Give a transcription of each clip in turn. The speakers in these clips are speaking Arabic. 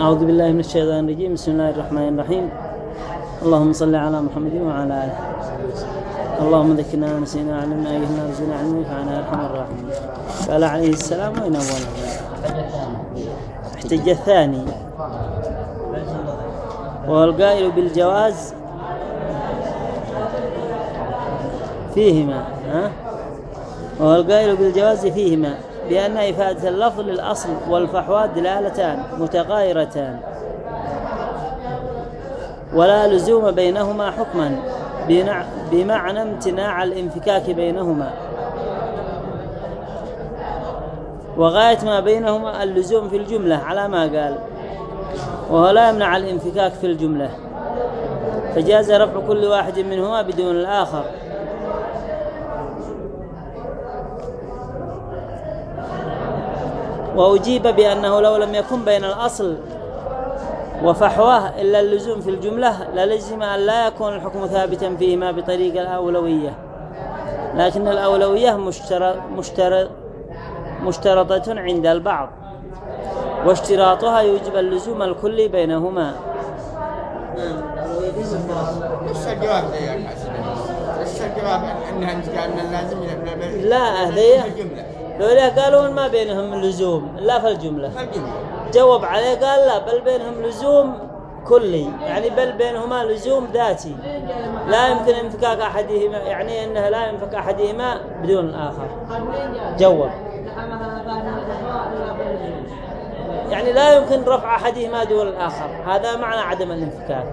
أعوذ بالله من الشيطان الرجيم. بسم الله الرحمن الرحيم. اللهم صل على محمد وعلى آله. اللهم ذكرنا ونسينا علمنا أيهنا وزنا علمنا فعنا أرحم الراحمين. قال عليه السلام وين أولا احتج الثاني. وهو القائل بالجواز فيهما ها؟ وهو القائل بالجواز فيهما. بأن إفادة اللفظ للأصل والفحوى دلالتان متغايرتان. ولا لزوم بينهما حكما بمعنى امتناع الانفكاك بينهما. وغاية ما بينهما اللزوم في الجملة على ما قال. وهو لا يمنع الانفكاك في الجملة. فجاز رفع كل واحد منهما بدون الآخر. وأجيب بأنه لو لم يكن بين الأصل وفحواه إلا اللزوم في الجملة للزم أن لا يكون الحكم ثابتا فيهما بطريق الأولوية. لكن الأولوية مشترط مشترط مشترطة عند البعض واشتراطها يوجب اللزوم الكلي بينهما. الجواب لازم لا هذه لولا قالوا ما بينهم لزوم لا في الجملة. جواب عليه قال لا بل بينهم لزوم كلي. يعني بل بينهما لزوم ذاتي. لا يمكن انفكاك أحدهما يعني أنها لا ينفك أحدهما بدون الآخر. جواب. يعني لا يمكن رفع أحدهما دون الآخر. هذا معنى عدم الانفكاك.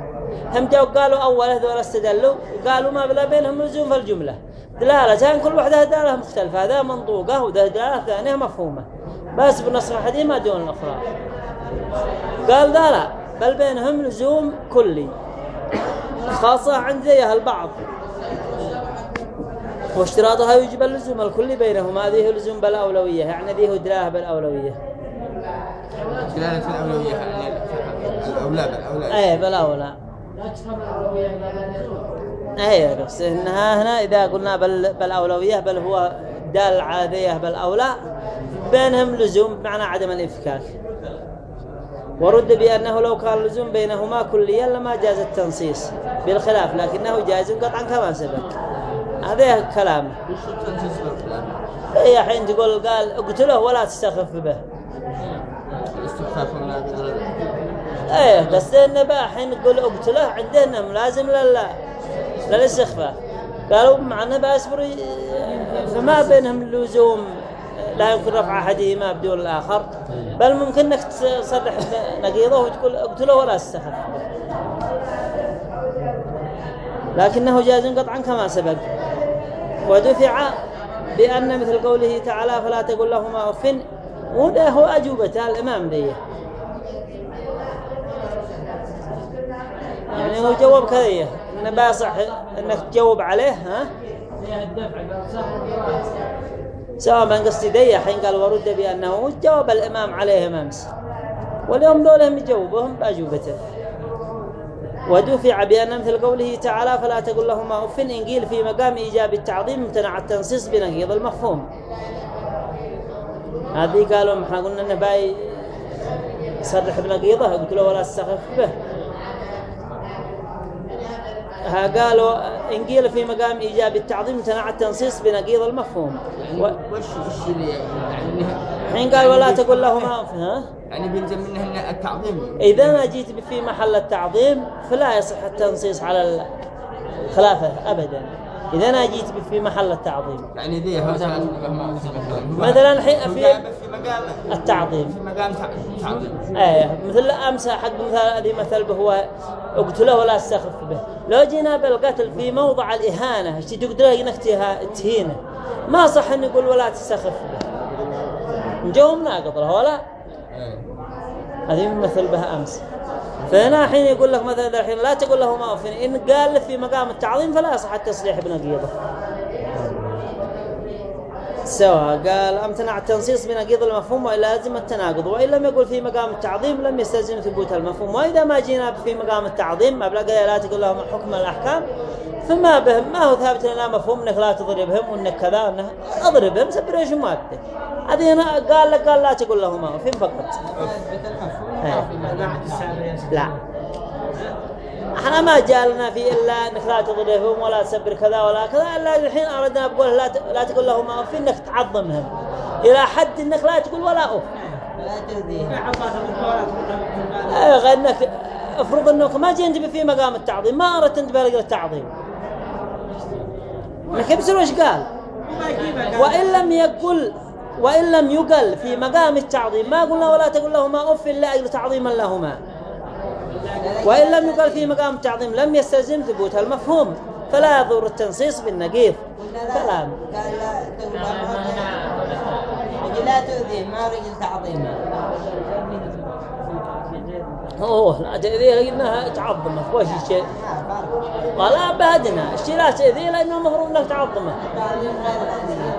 هم جو قالوا أول هذول استدلوا قالوا ما بلا بينهم لزوم في الجملة. دلالتان كل واحدة دلالة مختلفة هذا منطوقة وده دلالة ثانية مفهومة. بس بالنص الحديث دون الأخرى قال ذا لا بل بينهم لزوم كلي. خاصة عند ذي البعض واشتراطها يجب اللزوم الكلي بينهما. هذه لزوم بالأولوية يعني ذي دلالة بالأولوية دلالة الأولوية يعني الأولى بالأولى أي بالأولى إيه بس إنها هنا إذا قلنا بل بالاولويه بل هو دال عادية بالاولى بينهم لزوم بمعنى عدم الانفكاك ورد بأنه لو كان لزوم بينهما كليا لما جاز التنصيص بالخلاف لكنه جائز قطعا كما سبق. هذا كلام. اي حين تقول قال اقتله ولا تستخف به. الاستخفاف إيه بس انه حين نقول اقتله عندنا لازم للا للاستخفاف قالوا معنى بأسبر فما بينهم اللزوم لا يمكن رفع أحدهما بدون الآخر. بل ممكن إنك تصرح نقيضه وتقول اقتله ولا استخف لكنه جاز قطعا كما سبق. ودفع بأن مثل قوله تعالى فلا تقول لهما أف. وده هو أجوبة الإمام ديه يعني هو جواب كذيه انه باصح إنك تجاوب عليه ها؟ سواء من قصدي دي حين قال ورد بأنه جواب الإمام عليهم أمس واليوم دولهم يجاوبهم بأجوبته. ودفع بأن مثل قوله تعالى فلا تقول لهما أف إن قيل في مقام إيجاب التعظيم امتنع التنصيص بنقيض المفهوم. هذه قالوا ما قلنا إنه باي صرح بنقيضه قلت له ولا استخف به. قالوا إن قيل في مقام إيجاب التعظيم امتنع التنصيص بنقيض المفهوم. و... وش وش اللي يعني حين قال ولا تقول لهما ها؟ يعني بيلزم منها التعظيم. إذا ما جيت في محل التعظيم فلا يصح التنصيص على الخلافة أبدا. إذا أنا جيت في محل التعظيم. يعني ذي مثلا الحين في التعظيم. في مقام تعظيم. إيه مثل امس حق مثال هذه مثل به هو اقتله ولا أستخف به. لو جينا بالقتل في موضع الإهانة إيش تقدر انك تهينة؟ ما صح إن نقول ولا تستخف به. نجوم ناقض له ولا هذه مثل بها أمس. فهنا حين يقول لك مثلا الحين لا تقول له ما إن قال في مقام التعظيم فلا يصح التصريح بنقيضه. سواء قال امتنع التنصيص بنقيض المفهوم وإلا لزم التناقض؟ وإن لم يقل في مقام التعظيم لم يستلزم ثبوت المفهوم. وإذا ما جينا في مقام التعظيم ما بلغ لا تقول لهم حكم الأحكام فما بهم؟ ما هو ثابت لنا مفهوم؟ إنك لا تضربهم وإنك كذا وانك أضربهم سبر إيش مادة هذه هنا قال لك قال لا تقول لهما أف فقط. لا. أحنا ما جالنا في إلا أنك لا تضربهم ولا تسبر كذا ولا كذا إلا الحين اردنا بقول لا لا تقول لهما اف إنك تعظمهم. إلى حد إنك لا تقول ولا اف لا إيه غير إنك افرض إنك ما جيت في مقام التعظيم ما أردت انت بلغ التعظيم. انك يبصر وش قال؟ وإن لم يقل وإن لم يقل في مقام التعظيم ما قلنا ولا تقول لهما اف إلا أجل تعظيما لهما. وإن لم يقل في مقام التعظيم لم يستلزم ثبوت المفهوم فلا يضر التنصيص بالنقيض. كلام. لا لا تؤذيه ما رجل تعظيمه هو لا تأذيه لأنها تعظمة وش الشيء قال أبدنا الشيء لا تأذيه لأنه المفروض أنك تعظمة. تعظيم غير الأذية.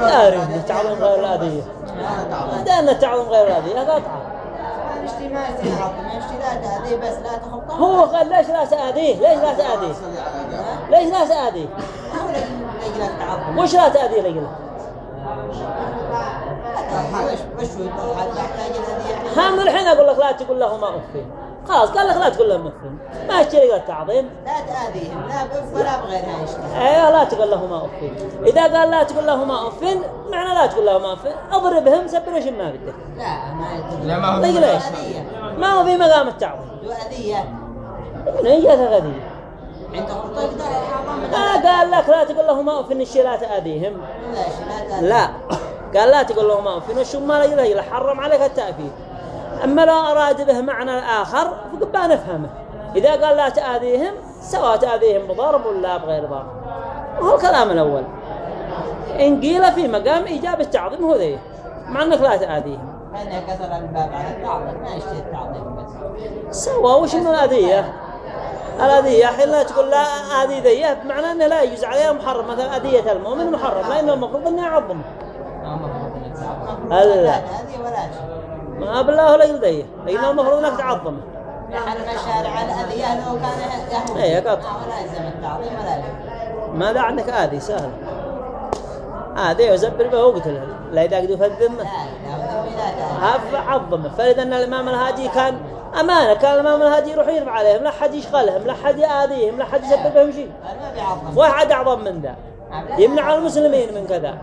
لا أريد تعظم غير الأذية لأن تعظم غير الأذية. اشتي ما يصير عظم اشتي لا تأذيه بس لا تخبطه هو قال ليش لا تأذيه؟ ليش لا تأذيه؟ ليش لا تأذيه؟ وش لا تأذيه ها من الحين أقول لك لا تقول لهما أف خلاص قال لك لا تقول لهم أف ما يشتري التعظيم لا تأذيهم لا بأف ولا بغيرها يشتي أيوه لا تقول لهما اف إذا قال لا تقول لهما اف معنى لا تقول لهما اف أضربهم سبر وش ما بدك. لا ما لا ما هو طيب ليش؟ أذية ما هو في مقام التعظيم ذو أذية من هي غذية عند خطة يقدر الحرام من ما قال لك لا تقول لهما اف ان الشيء لا تأذيهم. لا لا. قال لا تقول لهما اف وش ما لا يلهي حرم عليك التأفيف اما لو اراد به معنى اخر فقد نفهمه اذا قال لا تاذيهم سواء تاذيهم بضرب ولا بغير ضرب وهو الكلام الأول إن قيل في مقام إيجاب التعظيم هو ذي مع أنك لا تآذيهم فإنها كسر الباب على التعظيم ما يشتي التعظيم بس سوا وش من الأذية الأذية حين لا تقول لا هذه ذية بمعنى أنه لا يجوز عليها محرم مثلا أذية المؤمن محرم لأن المفروض أنه يعظمه هلا. لا تأذي ولا شيء ما بالله لا يذيه لأنه المفروض أنك تعظمه. يحرم الشارع الأذية لو كان يهودي إيه، قط. ما ولا يلزم التعظيم ولا شيء ماذا عندك آذي سهل. آذي وزبر به وقتله لا يدقدوا في الذمة عظمه. فإذا أن الإمام الهادي كان أمانة كان الإمام الهادي يروح يرفع عليهم لا حد يشغلهم لا حد يآذيهم لا حد يسبب لهم شيء. ما واحد أعظم من ذا. يمنع المسلمين من كذا.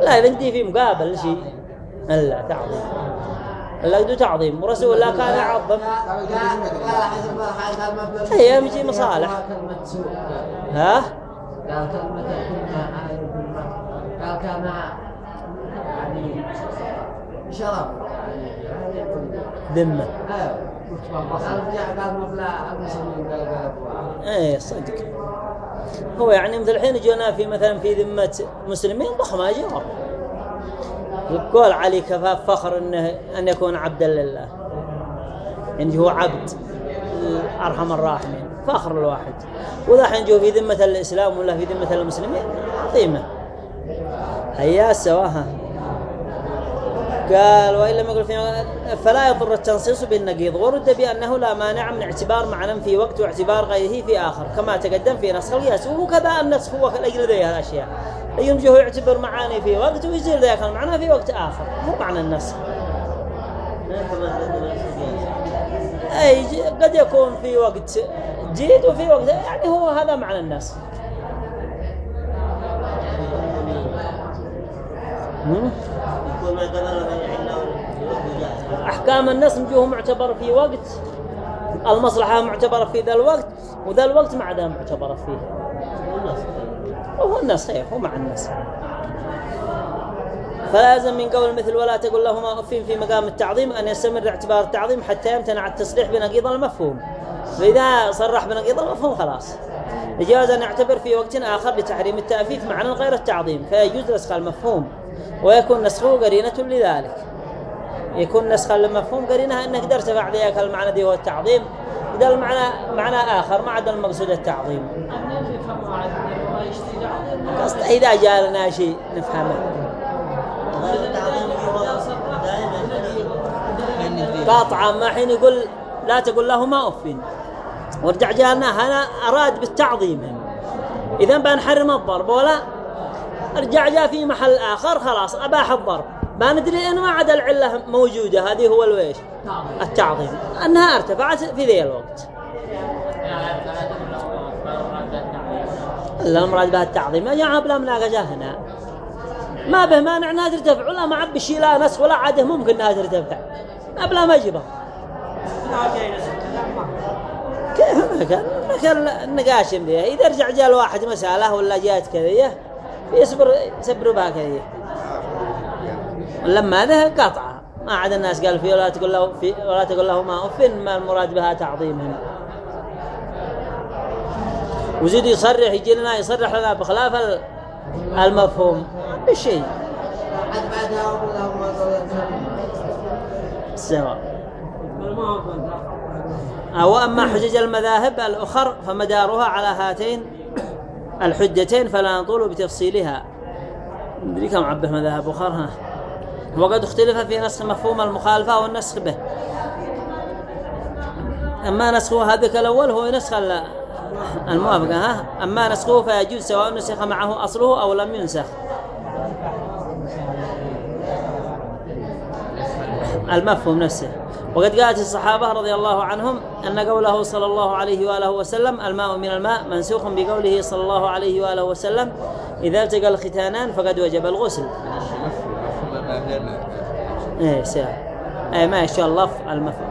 لا إذا دي في مقابل شيء لا تعظيم يدو تعظيم. ورسول الله كان يعظم هي يمشي مصالح. ها؟ قال كلمة قال يعني شرف. ذمة. قال رجع قال قال قال إيه صدق. هو يعني مثل الحين جونا في مثلا في ذمة مسلمين ضخمة جواب يقول علي كفاف فخر انه أن يكون عبدا لله. يعني هو عبد ارحم الراحمين. فخر الواحد. واذا الحين جو في ذمة الإسلام ولا في ذمة المسلمين؟ عظيمة. هيا سواها قال وإن لم يقل في فلا يضر التنصيص بالنقيض. ورد بأنه لا مانع من اعتبار معنى في وقت واعتبار غيره في آخر. كما تقدم في نسخ القياس وكذا النسخ هو لأجل ذي الأشياء. يمجه يعتبر معاني في وقت ويزيل ذاك المعنى في وقت آخر. مو معنى النسخ أي قد يكون في وقت جيد وفي وقت يعني هو هذا معنى مم؟ أحكام النص نجوه معتبر في وقت المصلحة معتبرة في ذا الوقت وذا الوقت ما عدا معتبرة فيه. وهو النص هي هو مع النص فلازم من قول مثل ولا تقول لهما أف في مقام التعظيم أن يستمر اعتبار التعظيم حتى يمتنع التصريح بنقيض المفهوم. فإذا صرح بنقيض المفهوم خلاص. يجوز أن يعتبر في وقت آخر لتحريم التأفيف معنى غير التعظيم فيجوز نسخ المفهوم ويكون نسخه قرينة لذلك. يكون نسخا للمفهوم قرينها أنك قدرت ذيك المعنى ذي هو التعظيم اذا المعنى معنى آخر ما عدا المقصود التعظيم. قصد إذا جاء لنا شيء نفهمه. قاطعا ما حين يقول لا تقول لهما اف ورجع جاء لنا هنا أراد بالتعظيم. إذا بنحرم الضرب ولا رجع جاء في محل آخر خلاص أباح الضرب. ما ندري إن ما عدا العلة موجودة. هذه هو الويش؟ التعظيم. أنها ارتفعت في ذي الوقت. المراد بها التعظيم. ما جاء بلا مناقشة هنا. ما به مانع انها ترتفع ولا ما عب بشي لا نسخ ولا عاده. ممكن انها ترتفع ما بلا مجبه كيف؟ ما كان ما كان النقاش بها إذا رجع جاء الواحد مسألة ولا جاءت كذية يصبر يصبروا بها كذية لما هذا قطعة. ما عاد الناس قال فيه ولا تقول له في ولا تقول له ما أفن ما المراد بها تعظيمهم وزيد يصرح يجي لنا يصرح لنا بخلاف ال- المفهوم. ما سواء أو أما حجج المذاهب الأخر فمدارها على هاتين الحجتين فلا نطول بتفصيلها. ندري كم عبه مذاهب أخر ها. وقد اختلف في نسخ مفهوم المخالفة والنسخ به. أما نسخه هذا الأول هو نسخ الموافقة ها؟ أما نسخه فيجوز سواء نسخ معه أصله أو لم ينسخ. المفهوم نفسه. وقد قالت الصحابة رضي الله عنهم أن قوله صلى الله عليه وآله وسلم الماء من الماء منسوخ بقوله صلى الله عليه وآله وسلم إذا التقى الختانان فقد وجب الغسل. إيه سهل إيه ما شاء الله المفهوم.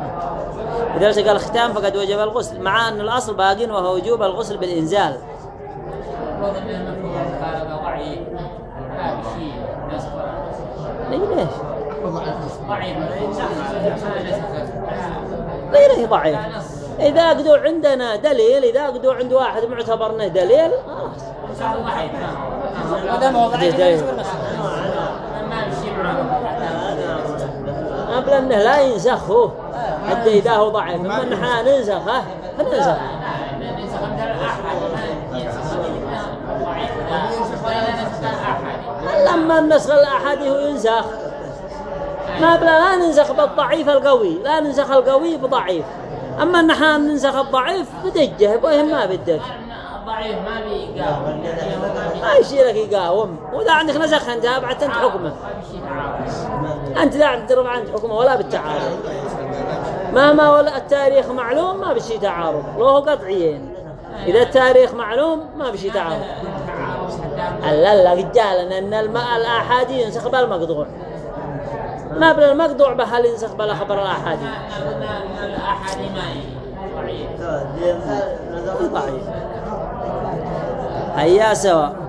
إذا التقى الختان فقد وجب الغسل مع أن الأصل باق وهو وجوب الغسل بالإنزال ليه ليش؟ ما نسخ ليه ضعيف؟ إذا قدوا عندنا دليل إذا قدوا عند واحد معتبرنا دليل خلاص معه قبل أنه لا ينسخ هو حتى إذا هو ضعيف. أما أن إحنا ننسخه فننسخ نسخ من الأحد ما ينسخ ضعيف ولا نسخ الأحد لما النسخ الأحادي هو ينسخ ما بلا لا ننسخ بالضعيف القوي لا ننسخ القوي بضعيف. أما أن إحنا ننسخ الضعيف بدجة وهم ما بدك. الضعيف ما بيقاوم ما يصير لك يقاوم. وإذا عندك نسخ أنت بعد أنت حكمه. أنت لا عندك رفع عند حكمه ولا بالتعارض مهما ولا التاريخ معلوم ما بشي تعارض له قطعيين إذا التاريخ معلوم ما بشي تعارض لا لا رجال أن الماء الآحادي ينسخ بالمقطوع ما بلا المقطوع بهل ينسخ بلا خبر الآحادي الأحد ما ضعيف ضعيف هيا سواء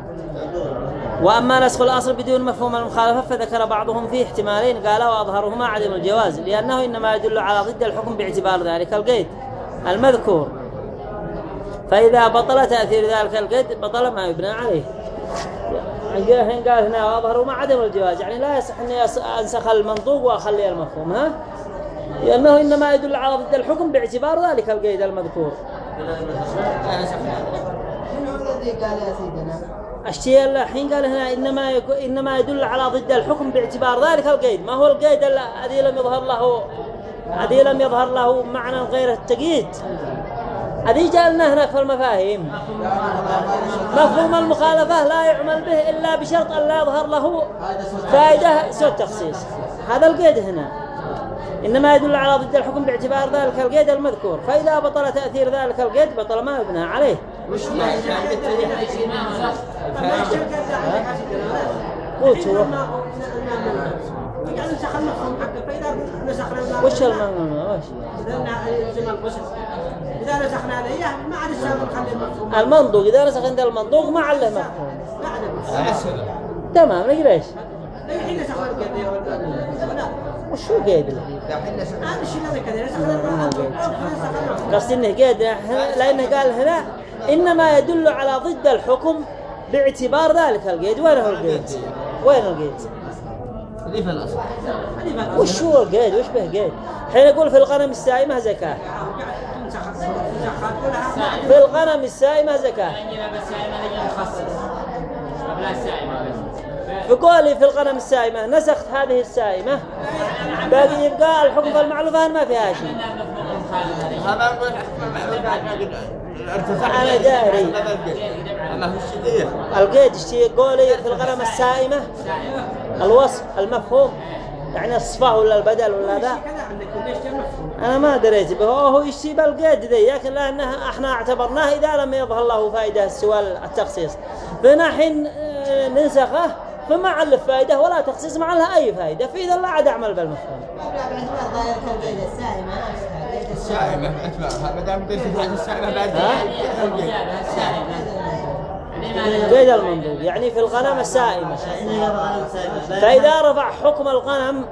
وأما نسخ الأصل بدون مفهوم المخالفة فذكر بعضهم فيه احتمالين قال وأظهرهما عدم الجواز لأنه إنما يدل على ضد الحكم باعتبار ذلك القيد المذكور فإذا بطل تأثير ذلك القيد بطل ما يبنى عليه حين قال هنا وأظهرهما عدم الجواز يعني لا يصح أني أنسخ المنطوق وأخلي المفهوم ها لأنه إنما يدل على ضد الحكم باعتبار ذلك القيد المذكور الشيء اللي الحين قال هنا إنما إنما يدل على ضد الحكم باعتبار ذلك القيد. ما هو القيد ال- الذي لم يظهر له الذي لم يظهر له معنى غير التقييد؟ هذه جعلنا هنا في المفاهيم. مفهوم المخالفة لا يعمل به إلا بشرط أن لا يظهر له فائدة سوى التخصيص. هذا القيد هنا. إنما يدل على ضد الحكم باعتبار ذلك القيد المذكور. فإذا بطل تأثير ذلك القيد بطل ما يبنى عليه. قلت هو يعني نسخ المفهوم حقه فإذا نسخنا الماء وش المعنى وش يلزم الغسل إذا نسخنا عليه ما عاد السبب نخلي المفهوم المنطوق إذا نسخ عند المنطوق ما عله مفهوم. تمام إيش الحين نسخنا القضية ولا وش هو قيد له نسخنا نسخنا قصدي إنه قيد لأنه قال هنا انما يدل على ضد الحكم باعتبار ذلك القيد وين هو القيد وين القيد وش هو القيد وش به قيد حين يقول في الغنم السائمة زكاة في الغنم السائمة زكاة يعني بس في الغنم السائمة نسخت هذه السائمة باقي يبقى الحكم في المعلوفة ما فيها شيء ارتفع أنا داري. اما هو الشديد القيد اشتي قولي في الغنم السائمة؟ الوصف المفهوم. يعني الصفة ولا البدل ولا ذا؟ أنا ما دريت. به هو يشتي بالقيد ذي؟ لكن لأنه إحنا اعتبرناه إذا لم يظهر له فائدة سوى التخصيص. فهنا حين آه، ننسخه. فما علف فائدة ولا تخصيص ما لها أي فائدة. فإذا لا عاد أعمل بالمفهوم. السائمة ما دام ترتفع السائمة بعد ها؟ قيد المنظور. يعني في الغنم السائمة. فإذا رفع حكم الغنم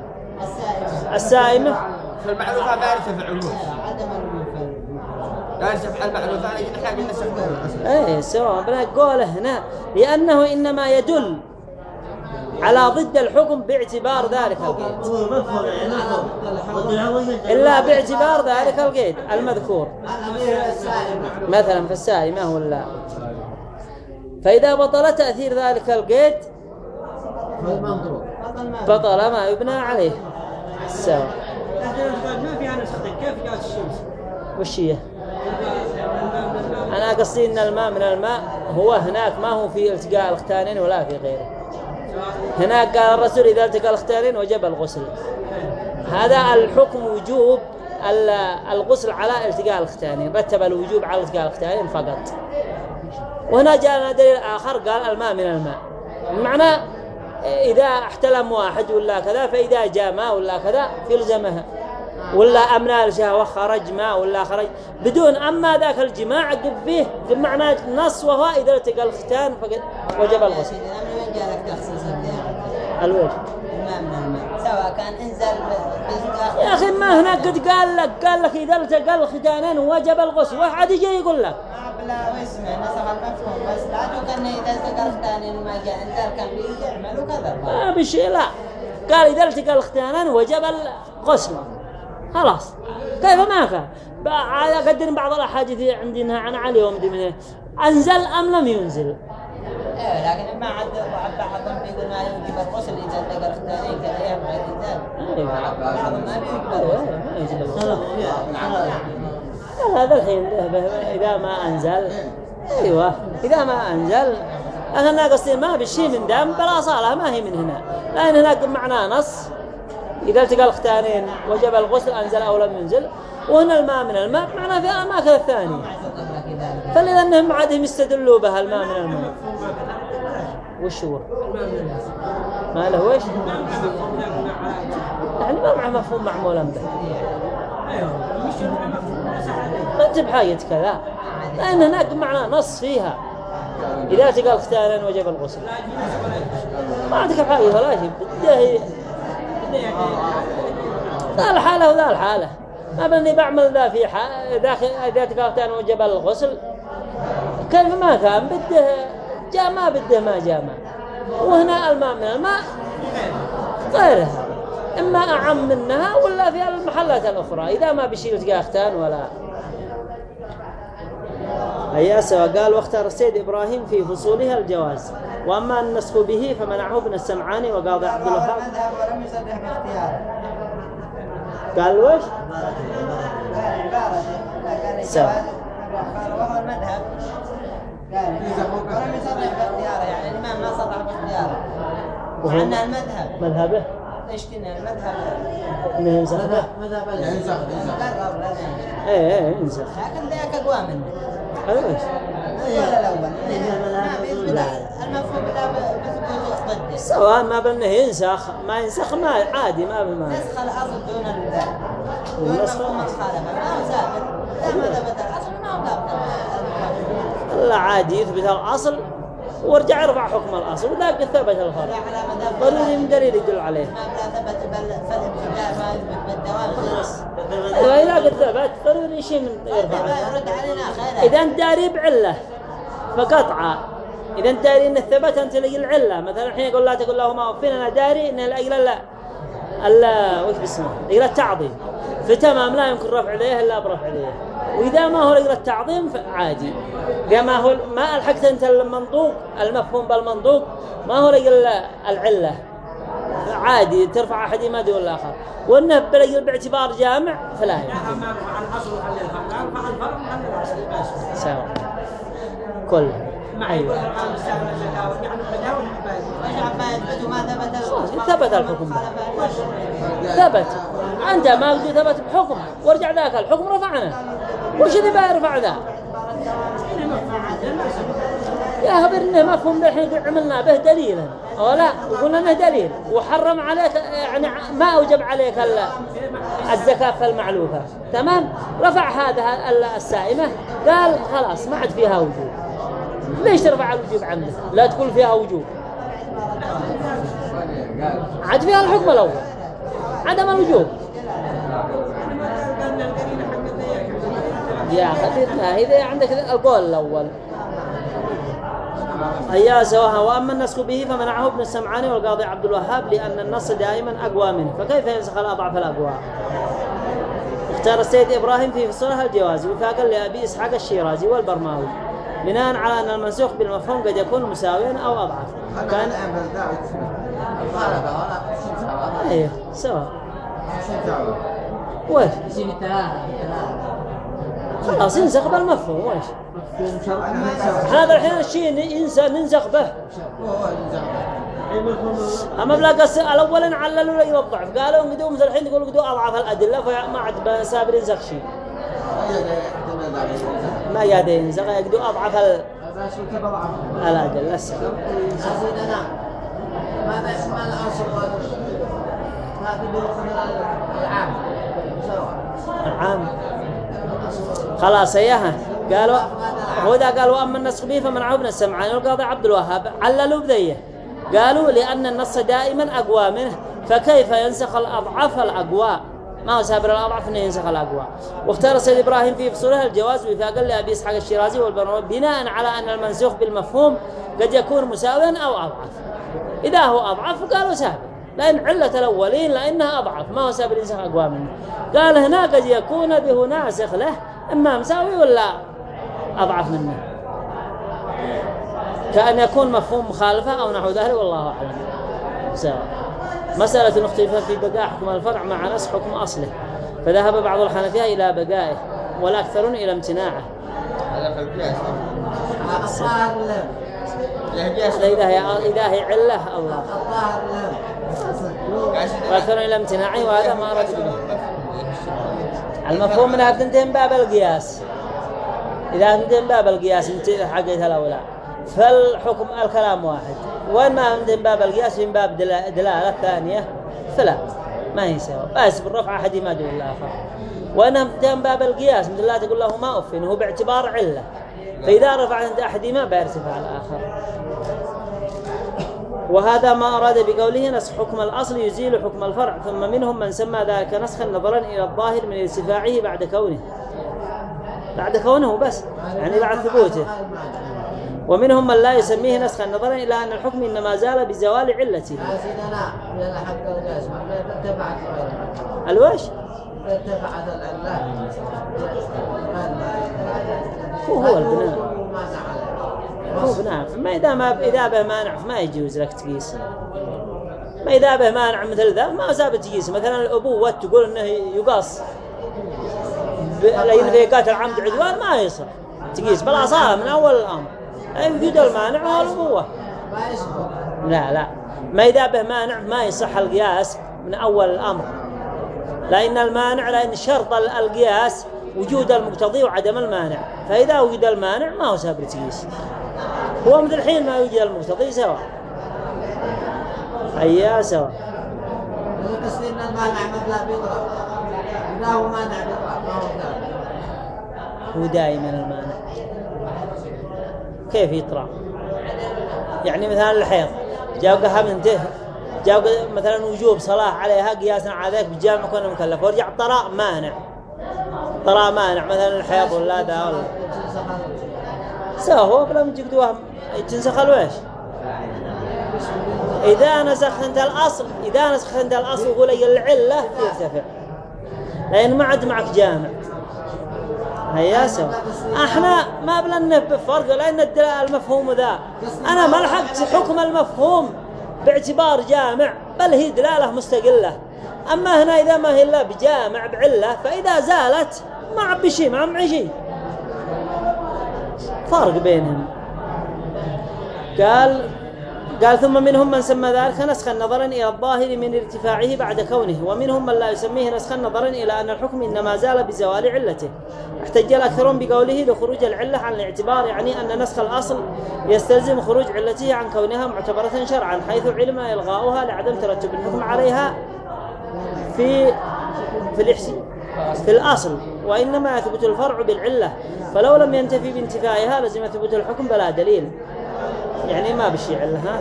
السائمة. فالمعروفة لا يرتفع لا يرتفع المعروفة. لكن إحنا قلنا إيه سواء. بلا قوله هنا لأنه إنما يدل على ضد الحكم باعتبار ذلك القيد إلا باعتبار ذلك القيد المذكور. مثلا في السائمة ولا. فإذا بطل تأثير ذلك القيد بطل ما يبنى عليه. سواء؟ وش هي؟ أنا قصدي أن الماء من الماء هو هناك ما هو في التقاء الختانين ولا في غيره. هناك قال الرسول إذا التقى الختانين وجب الغسل. هذا الحكم وجوب ال- الغسل على التقاء الختانين رتب الوجوب على التقاء الختانين فقط. وهنا جاءنا دليل آخر قال الماء من الماء. معنى إذا احتلم واحد ولا كذا فإذا جاء ماء ولا كذا فيلزمها ولا أمنع الشهوة خرج ماء ولا خرج. بدون أما ذاك الجماع قد فيه في معنى نص وهو إذا التقى الختان فقد وجب الغسل. جالك تخصيص الدين الوجه. سواء كان انزل يا أخي ما هناك قد قال لك قال لك إذا التقى الختانين وجب الغسل. واحد يجي يقول لك. بلا واسمع نسخ المفهوم بس. لا تكن إذا التقى الثاني وما جاء. انزل كان بيعمل وكذا. ما بشيء لا. قال إذا التقى الختانان وجب الغسل. خلاص. كيف ما كان؟ على قدر بعض الأحاديث عندنا عن علي ومدري من إيه. أنزل أم لم ينزل؟ إيه لكن ما عاد بعضهم بيقول ما يوجب الغسل اذا التقى الثاني كذا يعمل انزل أيوة. بعضهم ما أيوة، ما يجب الغسل لا، هذا الحين إذا ما أنزل أيوة إذا ما أنزل أنا قصدي ما بشي من دم بلا صالة ما هي من هنا. لأن هناك معناه نص. إذا التقى الختانين وجب الغسل أنزل أو لم ينزل. وهنا الماء من الماء معناه في الأماكن الثانية. فلذا أنهم عادهم يستدلوا بها الماء من الماء وش هو؟ ما له وش؟ يعني ما مع مفهوم معمولا به. ما تجيب حاجة كذا. لأن هناك معنى نص فيها. إذا تقى الختانين وجب الغسل. ما عندك حاجة ولا شيء. بده ذا الحالة وذا الحالة. ما بني بعمل ذا في داخل إذا تقى الختان وجب الغسل. كيف ما كان بده جاء ما بده ما جاء ما. وهنا الماء من الماء غيرها. إما أعم منها ولا في المحلات الأخرى. إذا ما بشيل تقى ختان ولا. هيا سوا قال واختار السيد إبراهيم في فصولها الجواز. وأما النسخ به فمنعه ابن السمعاني وقاضي عبد الوهاب المذهب ولم يصرح باختياره قال وش؟ قال سوا. وهو المذهب قال ولم يصرح باختياره يعني الإمام ما صرح باختياره مع المذهب. مذهبه؟ اشتنا المذهب. إنه ينسخ به ينسخ ينسخ إيه إيه ينسخ لكن ذاك أقوى منه. وش؟ ولا لا سواء ما بنه ينسخ ما ينسخ ما عادي ما بما نسخ الأصل دون البدع دون مفهوم الخالفة ما هو لا ما ثبت الأصل ما هو ثابت الله عادي يثبت الأصل وارجع يرفع حكم الأصل وذاك ثبت لا مذهب ضروري من دليل يدل عليه. ما لا ثبت فالابتداء ما يثبت بالدوام خلاص إذا قد ثبت ضروري شيء من يرفع. علينا خيرا إذا داري بعله. فقطعة. إذا أنت داري إن الثبت أنت تلاقي العله مثلا الحين يقول لا تقول له ما فين أنا داري إن الاجل لا. ألا وش باسمه أجل التعظيم. فتمام لا يمكن رفع عليه إلا برفع عليه وإذا ما هو أجل التعظيم فعادي. إذا ما هو ما ألحقت أنت المنطوق المفهوم بالمنطوق ما هو أجل العلة. عادي ترفع أحدهما دون الآخر وأنه بلي باعتبار جامع فلا لا يمكن أما مع الأصل وخلي الفرق لا مع الفرق وخلي الأصل سواء كل مع أيوة. يقول الآن استعمل الشكاوى يعني ثبت الحكم. ثبت أنت ما بدي ثبت بحكم. وارجع ذاك الحكم رفعنا. وش اللي بيرفع ذا؟ يا خبر إنه مفهوم الحين عملنا به دليلا. أو لا؟ قلنا إنه دليل. وحرم عليك يعني ما أوجب عليك ال- الزكاة في المعلوفة تمام؟ رفع هذا ال- السائمة. قال خلاص ما عاد فيها وجوب ليش ترفع الوجوب عنه لا تقول فيها وجوب. عاد فيها الحكم الأول. عدم الوجوب. يا خبير لا إذا عندك القول الأول. أيا سواها وأما النسخ به فمنعه ابن السمعاني والقاضي عبد الوهاب لأن النص دائما أقوى منه فكيف ينسخ الأضعف الأقوى؟ اختار السيد إبراهيم في فصلها الجواز وفاقا لأبي إسحاق الشيرازي والبرماوي. بناء على أن المنسوخ بالمفهوم قد يكون مساويا أو أضعف كان أيه سواء. وش خلاص ينسخ بالمفهوم وش هذا الحين الشيء ينسى ننسخ به. أما بلا قص الأول عللوا الضعف قالوا مثل الحين يقولوا انقدوا اضعف الأدلة فما عاد سابر ينسخ شيء. ما ياد ينسخ يقدوا أضعف ال- الادله السبب سيدنا ماذا اسمع الأصل ما العام. العام خلاص اياها قالوا هو ذا قالوا أما النسخ به فمنعه ابن السمعاني والقاضي عبد الوهاب عللوا بذيه. قالوا لأن النص دائما أقوى منه فكيف ينسخ الأضعف الأقوى؟ ما هو سابر الاضعف انه ينسخ الاقوى واختار السيد إبراهيم في فصولها الجواز وفاقا لابي إسحاق الشيرازي والبرموي بناء على أن المنسوخ بالمفهوم قد يكون مساويا أو اضعف إذا هو اضعف قالوا سابر. لأن علة الأولين لأنها أضعف ما هو سابر ينسخ أقوى منه. قال هنا قد يكون به ناسخ له إما مساوي ولا أضعف منه. كأن يكون مفهوم مخالفة أو نحو ذلك والله أعلم. سواء مسألة اختلف في بقاء حكم الفرع مع نسخ حكم أصله. فذهب بعض الحنفية إلى بقائه والأكثرون إلى امتناعه. هذا في إذا هي إذا هي علة الله. والأكثرون إلى امتناعه وهذا ما أراد به. المفهوم منها بتنتهي من باب القياس. إذا تنتهي من باب القياس حقيقة الأولى. فالحكم الكلام واحد. وين ما من باب القياس من باب دلا- دلالة ثانية؟ فلا ما هي سوا بس بالرفع أحدهما دون الآخر. انتهي من باب القياس مثل لا تقول له ما أف هو باعتبار علة. فإذا رفع عند أحدهما بيرتفع الآخر. وهذا ما أراد بقوله نسخ حكم الأصل يزيل حكم الفرع ثم منهم من سمى ذلك نسخا نظرا إلى الظاهر من ارتفاعه بعد كونه. بعد كونه بس يعني بعد ثبوته. ومنهم من لا يسميه نسخا نظرا إلى أن الحكم إنما زال بزوال علته الوش هو هو البناء ما هو بناء ما إذا ما إذا به مانع فما يجوز لك تقيس ما إذا به مانع مثل ذا ما سابت تقيس مثلا الأبوة تقول إنه ب- لأن في قاتل عمد عدوان ما يصح تقيس بالأصالة من أول الأمر أي وجود المانع هو يسمع لا لا. ما إذا به مانع ما يصح القياس من أول الأمر. لأن المانع لأن شرط ال- القياس وجود المقتضي وعدم المانع. فإذا وجد المانع ما هو سابر تقيس هو مثل الحين ما يوجد المقتضي سواء. سواء. ما هو ثابت هو دائما المانع. كيف يطرح يعني مثلا الحيض جاء قها بنته جاء مثلا وجوب صلاة عليها قياسا على ذلك بجامع كونه مكلف ورجع طراء مانع. طراء مانع مثلا الحيض ولا ذا ولا. سوا هو بلا مجدوها تنسخ الويش إذا نسخت أنت الأصل إذا نسخت أنت الأصل يقول لي العلة يرتفع. لأن ما عاد معك جامع. هيا سوا إحنا ما بلنا بفرق لأن المفهوم ذا. أنا ما لحقت حكم المفهوم باعتبار جامع بل هي دلالة مستقلة. أما هنا إذا ما هي إلا بجامع بعلة فإذا زالت ما عب بشيء ما عم شيء فرق بينهم. قال قال ثم منهم من سمى ذلك نسخا نظرا إلى الظاهر من ارتفاعه بعد كونه ومنهم من لا يسميه نسخا نظرا إلى أن الحكم إنما زال بزوال علته. احتج الأكثرون بقوله لخروج العلة عن الاعتبار يعني أن نسخ الأصل يستلزم خروج علته عن كونها معتبرة شرعا حيث علم إلغاؤها لعدم ترتب الحكم عليها في في الإحسي في الأصل. وإنما يثبت الفرع بالعلة فلو لم ينتفي بانتفائها لزم ثبوت الحكم بلا دليل. يعني ما بشي علة ها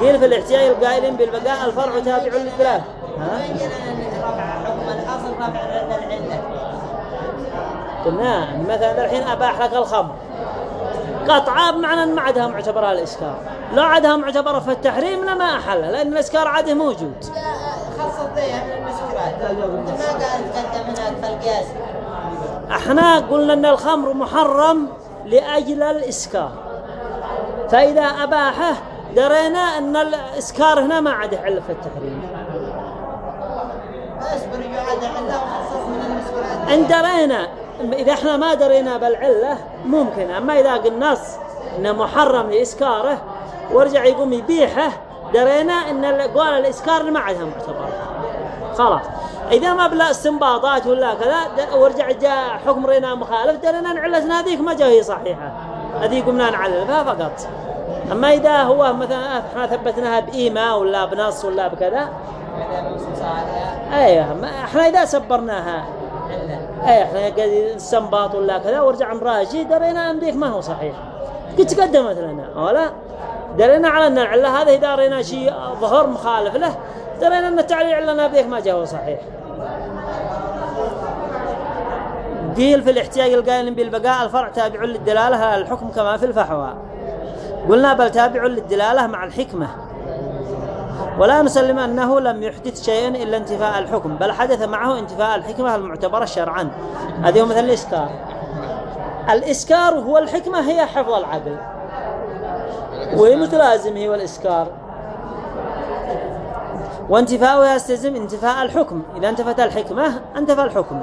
قيل في الاحتياج القائلين بالبقاء الفرع تابع للدلالة ها؟ حكم الأصل رفع العلة قلنا مثلا الحين أباح لك الخمر. قطعة بمعنى ما عدها معتبرة الإسكار. لو عدها معتبرة في التحريم لما أحل لأن الإسكار عاده موجود. خاصة ضيها من المسكرات ما قاعد تقدم في القياس. إحنا قلنا إن الخمر محرم لأجل الإسكار. فإذا أباحه درينا أن الإسكار هنا ما عاد علة في التحريم. إن درينا إذا إحنا ما درينا بالعلة ممكن. أما إذا قلنا نص انه محرم لإسكاره ورجع يقوم يبيحه درينا إن قول الإسكار ما عادها معتبر خلاص. إذا ما بلا استنباطات ولا كذا ورجع جاء حكم رينا مخالف درينا إن علتنا هذيك ما جاء هي صحيحة. هذه قمنا نعللها فقط. أما إذا هو مثلا إحنا ثبتناها بإيماء ولا بنص ولا بكذا أيوه ما إحنا إذا سبرناها اي إحنا قاعد استنباط ولا كذا ورجع نراجي درينا ذيك ما هو صحيح. قد تقدمت لنا ولا درينا على أن العله هذه رينا شيء ظهر مخالف له درينا أن التعليل علنا بذيك ما جاء هو صحيح. قيل في الاحتياج القائل بالبقاء الفرع تابع للدلالة على الحكم كما في الفحوى. قلنا بل تابع للدلالة مع الحكمة. ولا نسلم أنه لم يحدث شيئا إلا انتفاء الحكم بل حدث معه انتفاء الحكمة المعتبرة شرعا. هذه مثل الإسكار. الإسكار هو الحكمة هي حفظ العقل وهي متلازم هي والإسكار. وانتفاؤها يستلزم انتفاء الحكم. إذا انتفت الحكمة انتفى الحكم.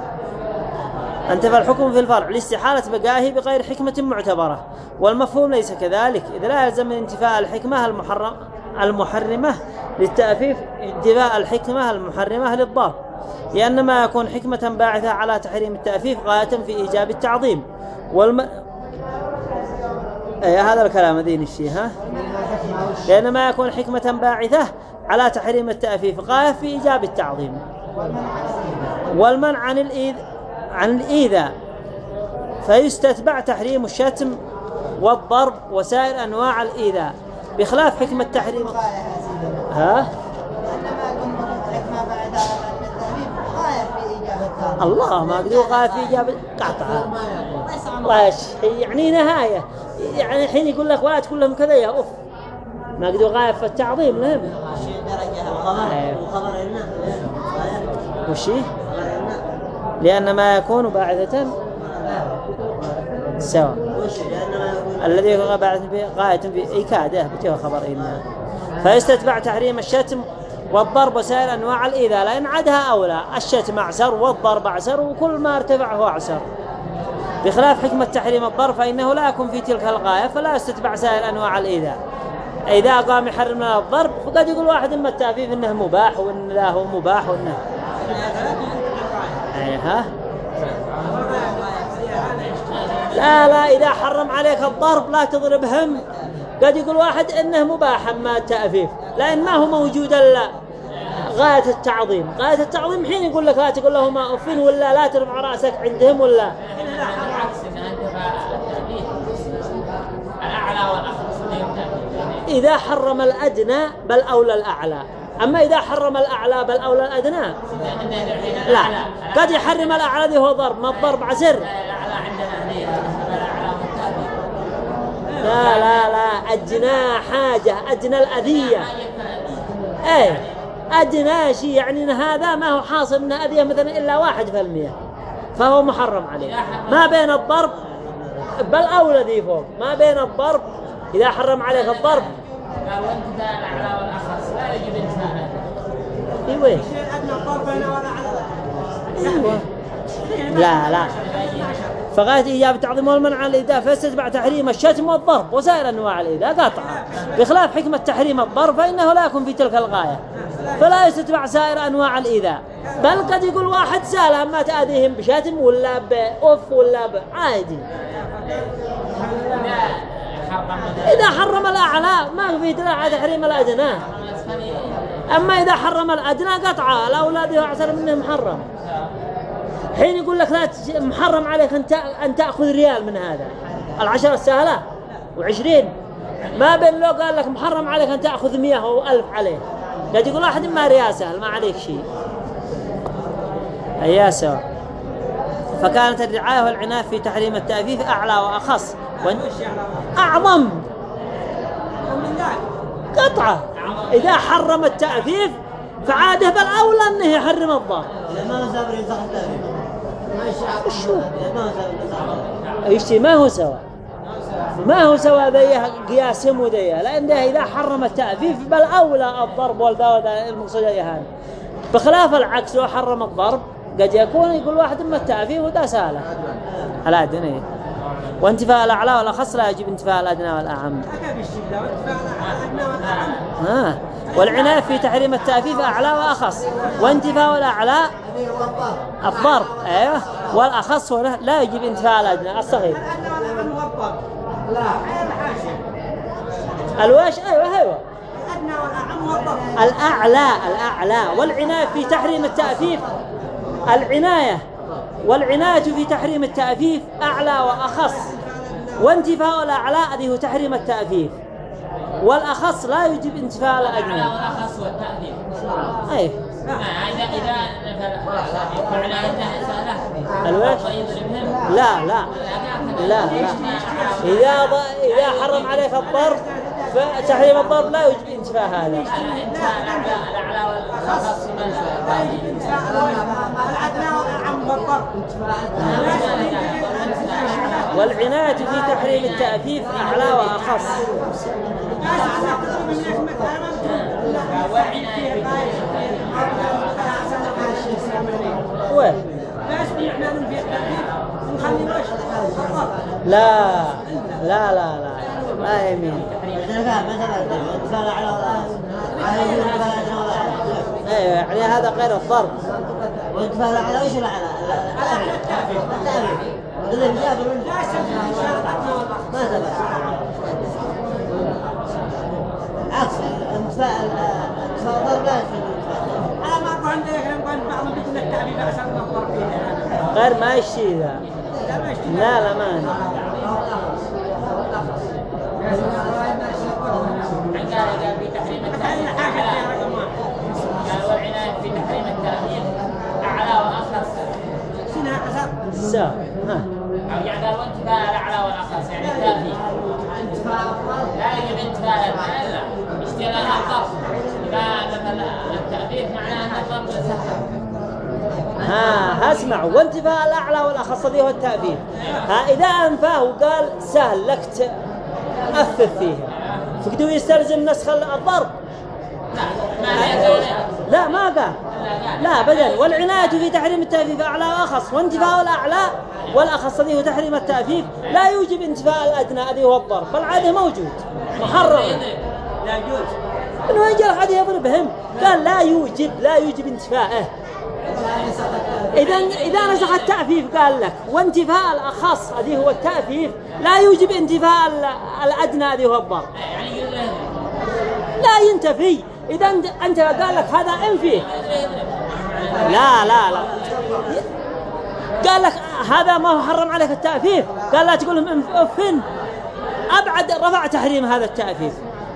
انتفى الحكم في الفرع لاستحالة بقائه بغير حكمة معتبرة. والمفهوم ليس كذلك. إذ لا يلزم انتفاء الحكمة المحرم المحرمة للتأفيف انتفاء الحكمة المحرمة للضار. لأن ما يكون حكمة باعثة على تحريم التأفيف غاية في إيجاب التعظيم. والم... أي هذا الكلام ذين الشيء ها؟ لأن ما يكون حكمة باعثة على تحريم التأفيف غاية في إيجاب التعظيم. والمنع عن الإيذ عن الإيذاء. فيستتبع تحريم الشتم والضرب وسائر أنواع الإيذاء بخلاف حكمة تحريم ها؟ الله ما قدروا غاية في إجابة قطعة الله يعني نهاية. يعني الحين يقول لك ولا تقول لهم كذا يا أوف. ما قدروا غاية في التعظيم لهم. وخبر لنا وش هي؟ لأن ما يكون باعثة سواء. ما الذي باعث غاية في إيكاده بتوه خبر إنها فيستتبع تحريم الشتم والضرب وسائر أنواع الإيذاء لأن عدها أولى الشتم أعسر والضرب أعسر وكل ما ارتفع هو أعسر. بخلاف حكمة تحريم الضرب فإنه لا يكون في تلك الغاية فلا يستتبع سائر أنواع الإيذاء إذا قام يحرم لنا الضرب فقد يقول واحد إما التأفيف إنه مباح وإن لا هو مباح وإنه ها لا لا إذا حرم عليك الضرب لا تضربهم. قد يقول واحد إنه مباح أما التأفيف لأن ما هو موجود إلا غاية التعظيم. غاية التعظيم حين يقول لك لا تقول له ما أفين ولا لا ترفع رأسك عندهم ولا. إذا حرم الأدنى بل أولى الأعلى. أما إذا حرم الأعلى بل أولى الأدنى. لا. قد يحرم الأعلى ذي هو ضرب ما الضرب؟ عسر. لا لا لا أدنى حاجة أدنى الأذية. اي أدنى شيء يعني إن هذا ما هو حاصل من اذيه مثلا إلا واحد في المية فهو محرم عليه. ما بين الضرب بل أولى ذي فوق. ما بين الضرب إذا حرم عليك الضرب. الاعلى والاخص لا لا. فغاية إجابة تعظيم والمنع عن الإيذاء فيستتبع تحريم الشتم والضرب وسائر أنواع الإيذاء قطعا بخلاف حكمة تحريم الضرب فإنه لا يكون في تلك الغاية. فلا يستتبع سائر أنواع الإيذاء. بل قد يقول واحد سالها ما تأذيهم بشتم ولا بأف ولا عادي. إذا حرم الأعلى ما في على تحريم الأدنى. أما إذا حرم الأدنى قطعا الأولاد أعتر منه محرم. حين يقول لك لا محرم عليك أن تأ- أن تأخذ ريال من هذا. العشرة السهلة وعشرين. ما بين لو قال لك محرم عليك أن تأخذ مية أو ألف عليه. قد يقول واحد ما ريال سهل ما عليك شيء. أيا سواء فكانت الرعاية والعناية في تحريم التأفيف أعلى وأخص. أعظم. قطعة. إذا حرم التأفيف فعاده بالأولى أنه يحرم الضار ما هو سابر ينصح التأمين ما؟ ما هو يشتي ما هو سوا ما هو سوا ذي قياسهم وذي. لأنه إذا حرم التأفيف بل أولى الضرب والذا المقصود هذا. بخلاف العكس لو حرم الضرب قد يكون يقول واحد ما التأفيف وده سهلة. على أدنى وانتفاء الأعلى والأخص لا يجب انتفاء الأدنى والأعم. ها والعناية في تحريم التأفيف أعلى وأخص. وانتفاء الأعلى الضرب. أيوه. والأخص هنا لا يجب انتفاء الأدنى. الصغير. الواش أيوه أيوه. الأعلى الأعلى. والعناية في تحريم التأفيف. العناية والعناية في تحريم التأفيف أعلى وأخص وانتفاء الأعلى هذه هو تحريم التأفيف والأخص لا يجب انتفاء الأدنى والأخص والتأديب أي. إذا إذا فعل ويضربهم لا لا. لا لا. إذا. إذا حرم عليك الضرب فتحريم الضرب لا يجب انتفاء هذا الأعلى والأخص من الأدنى والأعم هو الضرب والعناية في تحريم التأفيف أعلى وأخص لا لا لا لا لا يمين. أيوه يعني هذا غير الضرب وانتفاع على وش لا فيه غير ما يشتي ذا لا لا لا ما التأديب حاجة فيها رقم واحد قال والعناية في تحريم التأديب أعلى وأخص سنها ها. أو يعني يعني لا يجب انتفاء الضرب إذا مثلا التأديب معناها الضرب سهل ها اسمع وانتفاء الأعلى والأخص ذي هو التأفيف ها إذا أنفاه وقال سهل لك تأفف فيه فقدوا يستلزم نسخ الضرب. ما لا ما قال. لا بدل والعناية في تحريم التأفيف أعلى وأخص وانتفاء الأعلى والأخص الذي هو تحريم التأفيف. لا يوجب انتفاء الأدنى الذي هو الضرب بل عاده موجود محرم. لا يجوز. انه يجي احد يضربهم قال لا يوجب لا يوجب انتفاءه. إذا إذا نسخ التأفيف قال لك وانتفاء الأخص الذي هو التأفيف لا يوجب انتفاء ال- الأدنى الذي هو الضرب. يعني لا ينتفي. انت أنت قال لك هذا انفيه لا لا لا. قال لك هذا ما هو حرم عليك التأفيف. قال لا تقول لهم افن أبعد رفع تحريم هذا التأفيف.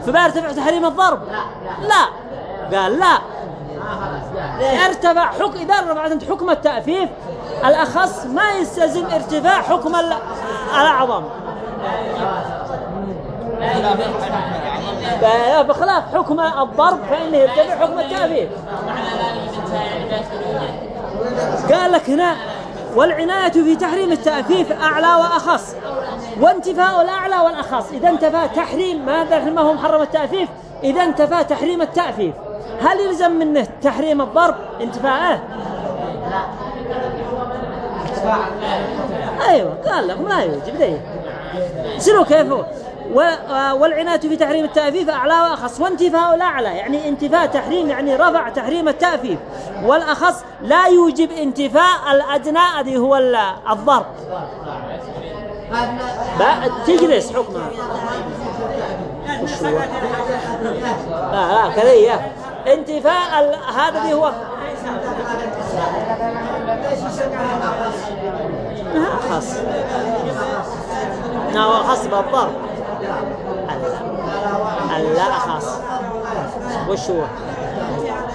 فبيرتفع تحريم الضرب. لا. قال لا. ارتفع حكم إذا رفعت انت حكم التأفيف الأخص ما يستلزم ارتفاع حكم ال- الأعظم. ب- بخلاف حكم الضرب فإنه يرتفع حكم يعني يجوز قال لك هنا والعناية في تحريم التأفيف أعلى وأخص وانتفاء الأعلى والأخص. إذا انتفى تحريم ما ما هو محرم التأفيف؟ إذا انتفى تحريم التأفيف. هل يلزم منه تحريم الضرب؟ انتفاءه؟ أيوه قال لكم لا يوجب. ليه سلوا كيف هو والعناية في تحريم التأفيف أعلى وأخص. وانتفاء الأعلى يعني انتفاء تحريم يعني رفع تحريم التأفيف. والأخص لا يوجب انتفاء الأدنى الذي هو ال- الضرب. تجلس حكمها لا لا كذية انتفاء هذا هو. ما أخص. ما أخص بالضرب. لا لا أخص وش هو؟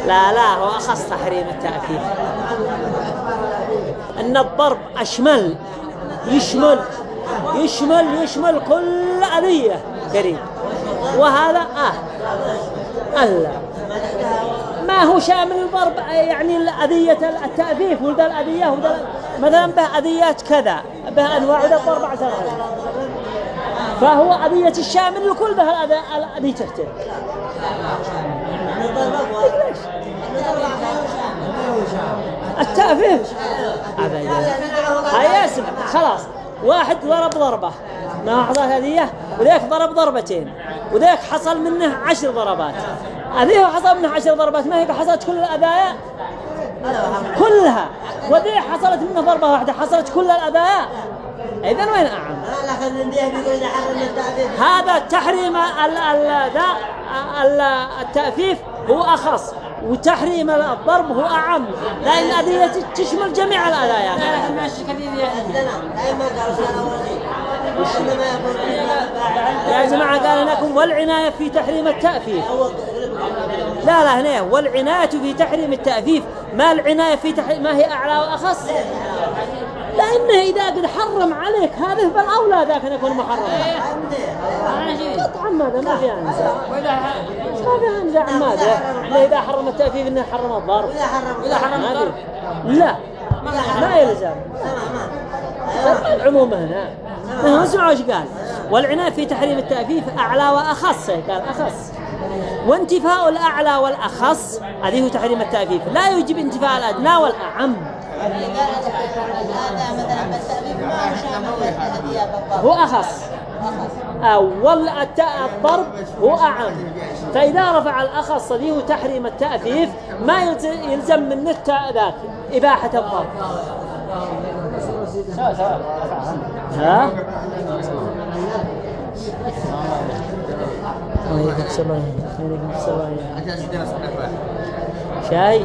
لا لا هو أخص تحريم التأكيد أن الضرب أشمل يشمل يشمل يشمل كل أذية قريب. وهذا آه ألا ما هو شامل الضرب؟ يعني الأذية التأفيف وذا الأذية وذا مثلا به أذيات كذا به أنواع وذا الضرب عشر فهو أذية الشامل لكل به الأذية تحته. التأفيف أبدا هاي اسم خلاص. واحد ضرب ضربة. ما حصل هذه. وذاك ضرب ضربتين. وذاك حصل منه عشر ضربات. هذه حصل منه عشر ضربات. ما هي حصلت كل الأذايا كلها. وذي حصلت منه ضربة واحدة. حصلت كل الأذايا إذا وين أعم هذا تحريم ال ال ال التأفيف هو أخص وتحريم الضرب هو أعم لأن الأذية تشمل جميع الأذايا دائما قالوا سنة أول شيء وإنما يكون يا جماعة قال لكم والعناية في تحريم التأفيف لا لا هنا والعناية في تحريم التأفيف ما العناية في تحريم ما هي أعلى وأخص لأنه إذا قد حرم عليك هذا فالأولى ذاك أن يكون محرما قطعا ماذا؟ ما في أنزع ما في أنزع ماذا؟ إنه إذا حرم التأفيف إنه حرم الضرب. إذا حرم الضرب. لا. ما يلزم. العموم هنا. اسمعوا إيش قال. والعناية في تحريم التأفيف أعلى وأخص. قال أخص. وانتفاء الأعلى والأخص هذه هو تحريم التأفيف لا يوجب انتفاء الأدنى والأعم. هذا مثلا بالتأليف ما هو شامل أخص أول الضرب هو أعم فإذا رفع الأخص هو تحريم التأفيف ما يلز- يلزم من التاء ذاك إباحة الضرب ها؟ شاي.